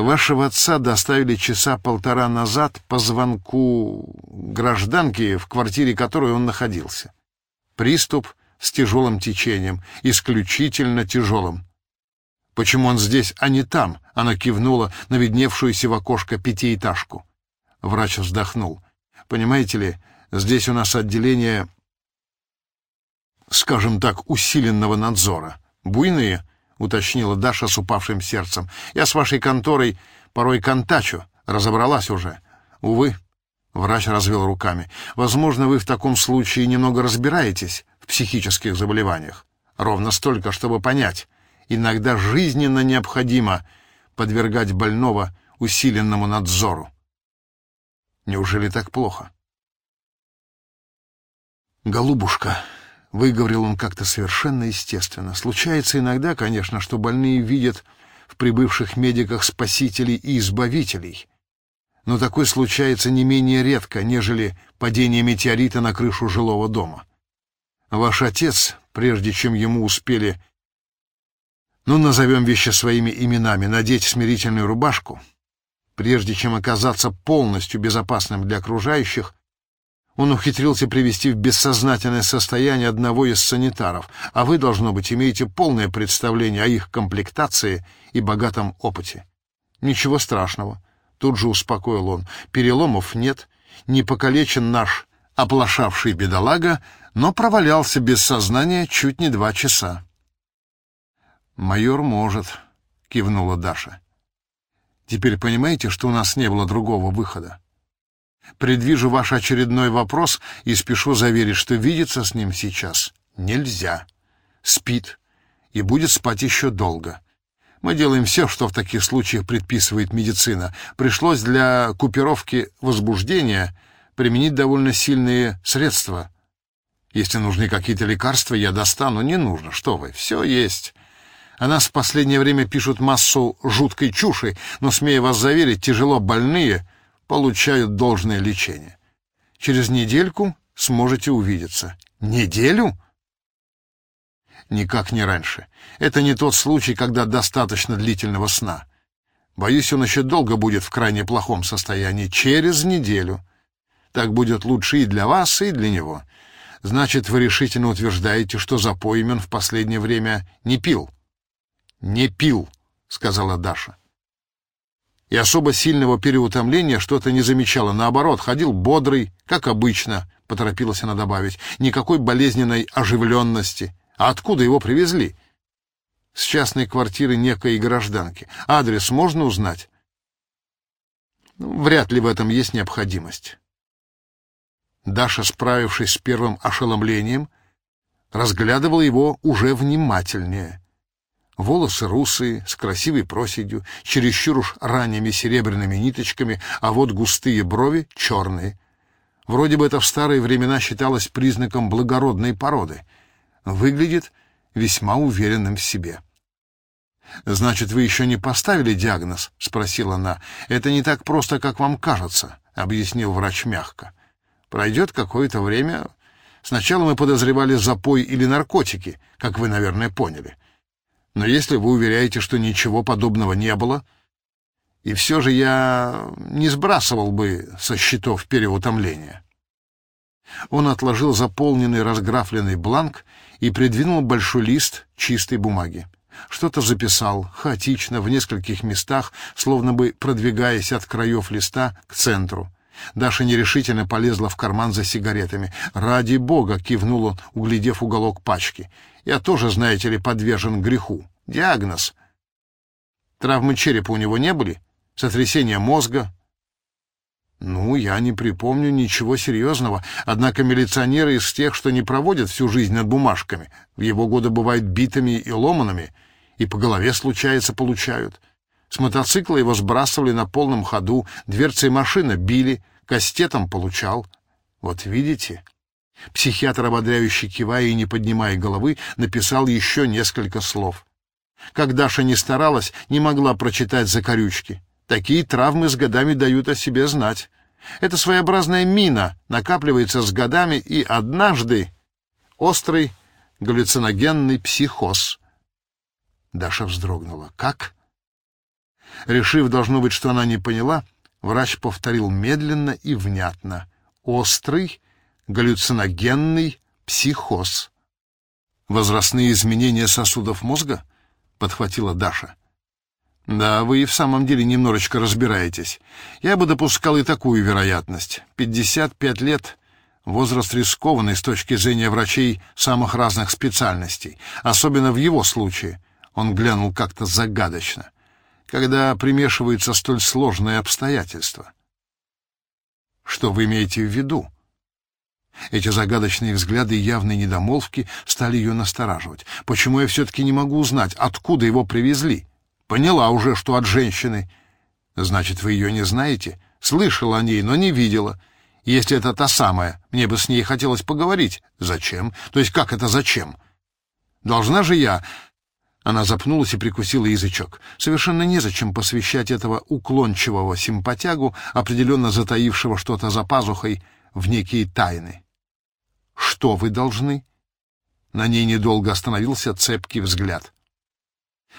Вашего отца доставили часа полтора назад по звонку гражданки, в квартире которой он находился. Приступ с тяжелым течением, исключительно тяжелым. Почему он здесь, а не там? Она кивнула на видневшуюся в окошко пятиэтажку. Врач вздохнул. Понимаете ли, здесь у нас отделение, скажем так, усиленного надзора. Буйные, уточнила Даша с упавшим сердцем. Я с вашей конторой порой контачу, разобралась уже. Увы, врач развел руками. Возможно, вы в таком случае немного разбираетесь в психических заболеваниях. Ровно столько, чтобы понять. Иногда жизненно необходимо подвергать больного усиленному надзору. Неужели так плохо? «Голубушка», — выговорил он как-то совершенно естественно, — «случается иногда, конечно, что больные видят в прибывших медиках спасителей и избавителей, но такое случается не менее редко, нежели падение метеорита на крышу жилого дома. Ваш отец, прежде чем ему успели, ну, назовем вещи своими именами, надеть смирительную рубашку, Прежде чем оказаться полностью безопасным для окружающих, он ухитрился привести в бессознательное состояние одного из санитаров, а вы, должно быть, имеете полное представление о их комплектации и богатом опыте. Ничего страшного, тут же успокоил он. Переломов нет, не покалечен наш оплошавший бедолага, но провалялся без сознания чуть не два часа. «Майор может», — кивнула Даша. Теперь понимаете, что у нас не было другого выхода? Предвижу ваш очередной вопрос и спешу заверить, что видеться с ним сейчас нельзя. Спит и будет спать еще долго. Мы делаем все, что в таких случаях предписывает медицина. Пришлось для купировки возбуждения применить довольно сильные средства. Если нужны какие-то лекарства, я достану. Не нужно, что вы, все есть. О нас в последнее время пишут массу жуткой чуши, но, смею вас заверить, тяжело больные получают должное лечение. Через недельку сможете увидеться. Неделю? Никак не раньше. Это не тот случай, когда достаточно длительного сна. Боюсь, он еще долго будет в крайне плохом состоянии. Через неделю. Так будет лучше и для вас, и для него. Значит, вы решительно утверждаете, что Запоймен в последнее время не пил. «Не пил», — сказала Даша. И особо сильного переутомления что-то не замечала. Наоборот, ходил бодрый, как обычно, — поторопилась она добавить. Никакой болезненной оживленности. А откуда его привезли? С частной квартиры некой гражданки. Адрес можно узнать? Ну, вряд ли в этом есть необходимость. Даша, справившись с первым ошеломлением, разглядывала его уже внимательнее. Волосы русые, с красивой проседью, чересчур уж ранними серебряными ниточками, а вот густые брови черные. Вроде бы это в старые времена считалось признаком благородной породы. Выглядит весьма уверенным в себе. «Значит, вы еще не поставили диагноз?» — спросила она. «Это не так просто, как вам кажется», — объяснил врач мягко. «Пройдет какое-то время. Сначала мы подозревали запой или наркотики, как вы, наверное, поняли. Но если вы уверяете, что ничего подобного не было, и все же я не сбрасывал бы со счетов переутомления. Он отложил заполненный разграфленный бланк и придвинул большой лист чистой бумаги. Что-то записал, хаотично, в нескольких местах, словно бы продвигаясь от краев листа к центру. Даша нерешительно полезла в карман за сигаретами. «Ради бога!» — кивнул он, углядев уголок пачки. «Я тоже, знаете ли, подвержен греху. Диагноз. Травмы черепа у него не были? Сотрясение мозга?» «Ну, я не припомню ничего серьезного. Однако милиционеры из тех, что не проводят всю жизнь над бумажками, в его годы бывают битыми и ломанными, и по голове, случается, получают». С мотоцикла его сбрасывали на полном ходу, дверцей машины били, кастетом получал. Вот видите? Психиатр, ободряющий кивая и не поднимая головы, написал еще несколько слов. Как Даша не старалась, не могла прочитать закорючки. Такие травмы с годами дают о себе знать. Это своеобразная мина, накапливается с годами, и однажды острый галлюциногенный психоз. Даша вздрогнула. «Как?» Решив, должно быть, что она не поняла, врач повторил медленно и внятно. Острый, галлюциногенный психоз. Возрастные изменения сосудов мозга? Подхватила Даша. Да, вы и в самом деле немножечко разбираетесь. Я бы допускал и такую вероятность. 55 лет — возраст рискованный с точки зрения врачей самых разных специальностей. Особенно в его случае. Он глянул как-то загадочно. Когда примешиваются столь сложные обстоятельства. Что вы имеете в виду? Эти загадочные взгляды и явные недомолвки стали ее настораживать. Почему я все-таки не могу узнать, откуда его привезли? Поняла уже, что от женщины. Значит, вы ее не знаете? Слышала о ней, но не видела. Если это та самая, мне бы с ней хотелось поговорить. Зачем? То есть как это зачем? Должна же я... Она запнулась и прикусила язычок. Совершенно незачем посвящать этого уклончивого симпатягу, определенно затаившего что-то за пазухой, в некие тайны. «Что вы должны?» На ней недолго остановился цепкий взгляд.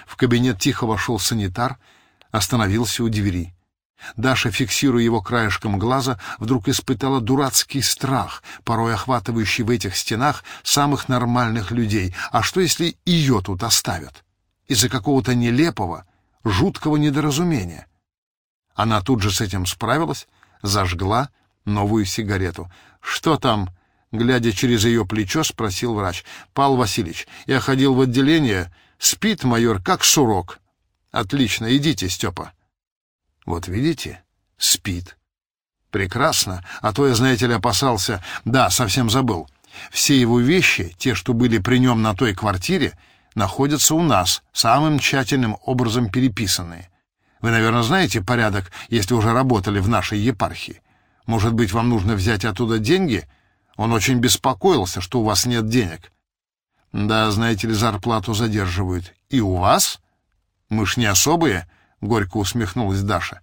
В кабинет тихо вошел санитар, остановился у двери. Даша, фиксируя его краешком глаза, вдруг испытала дурацкий страх, порой охватывающий в этих стенах самых нормальных людей. А что, если ее тут оставят? Из-за какого-то нелепого, жуткого недоразумения. Она тут же с этим справилась, зажгла новую сигарету. «Что там?» — глядя через ее плечо, спросил врач. «Павел Васильевич, я ходил в отделение, Спит майор, как сурок. Отлично, идите, Степа. Вот видите, спит. Прекрасно, а то я, знаете ли, опасался... Да, совсем забыл. Все его вещи, те, что были при нем на той квартире, находятся у нас, самым тщательным образом переписанные. Вы, наверное, знаете порядок, если уже работали в нашей епархии. Может быть, вам нужно взять оттуда деньги? Он очень беспокоился, что у вас нет денег. Да, знаете ли, зарплату задерживают. И у вас? Мы ж не особые, горько усмехнулась Даша.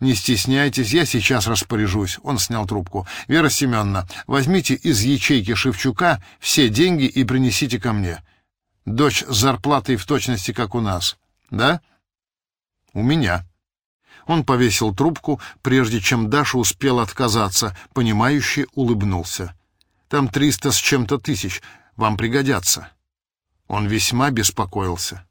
Не стесняйтесь, я сейчас распоряжусь. Он снял трубку. Вера Семеновна, возьмите из ячейки Шевчука все деньги и принесите ко мне. Дочь с зарплатой в точности, как у нас. Да? У меня. Он повесил трубку, прежде чем Даша успела отказаться, понимающе улыбнулся. Там триста с чем-то тысяч вам пригодятся». Он весьма беспокоился.